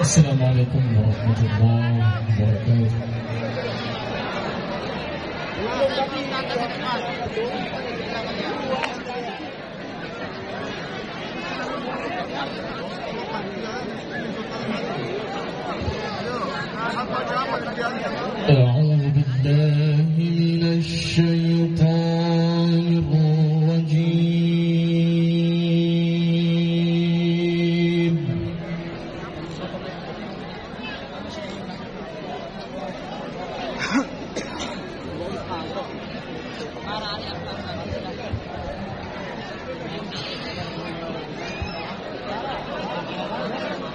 السلام عليكم ورحمة الله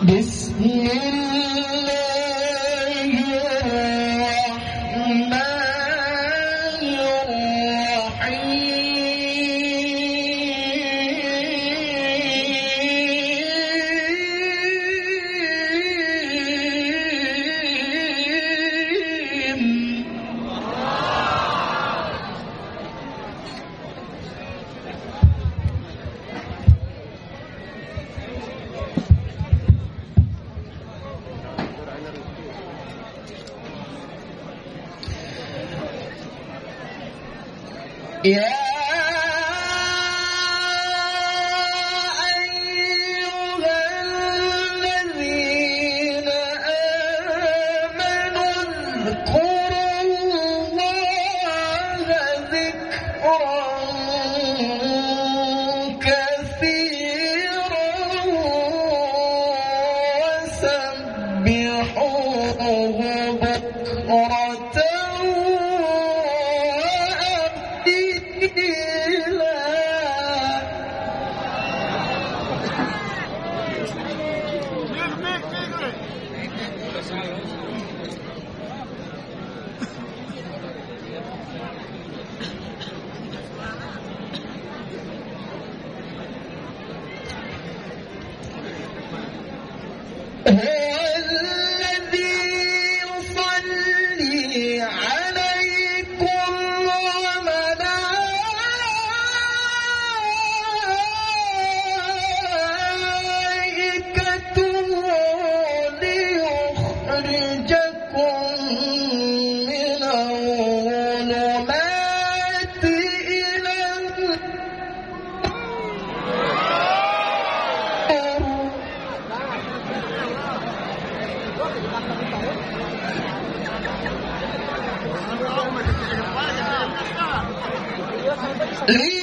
بسم الله يا اذكروا الله ذكرا Leave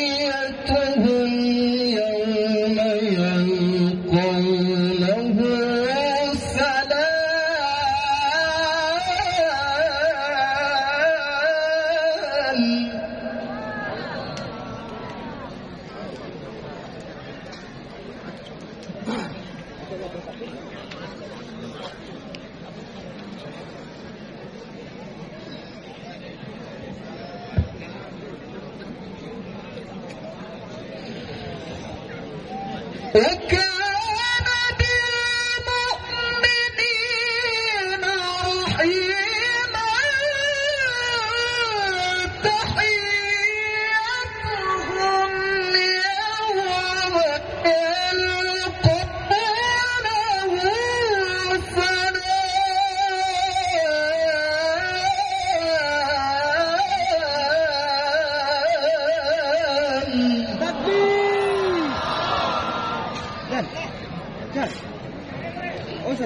boca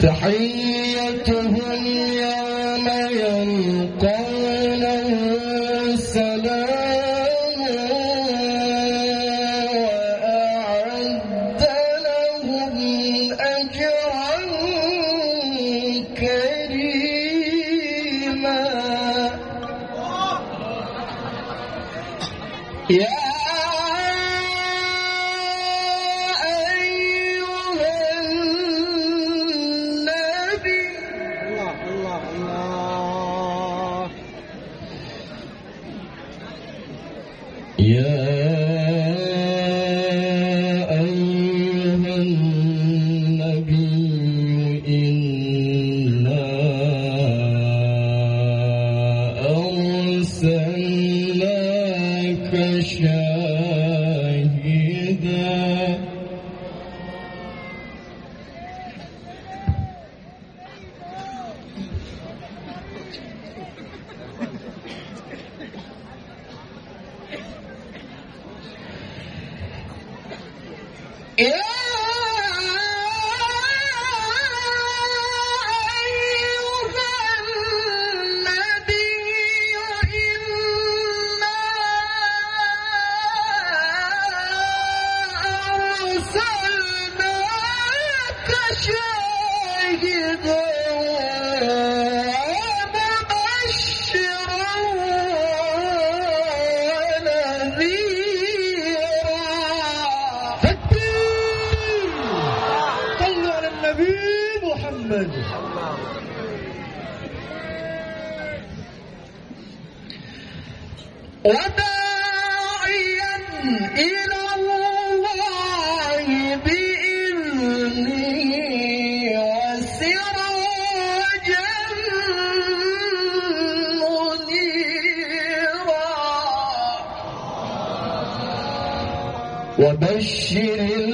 تحيتهم يوم يلقونه السلام وأعد لهم أجرا كريما. يا يا أيها النبي إنا أرسلناك شاهدا وداعيا إلى الله بإذنه منيرا. وبشر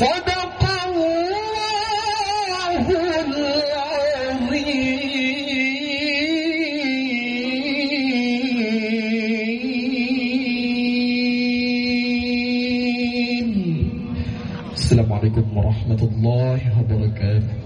صدق الله العظيم. السلام عليكم ورحمة الله وبركاته.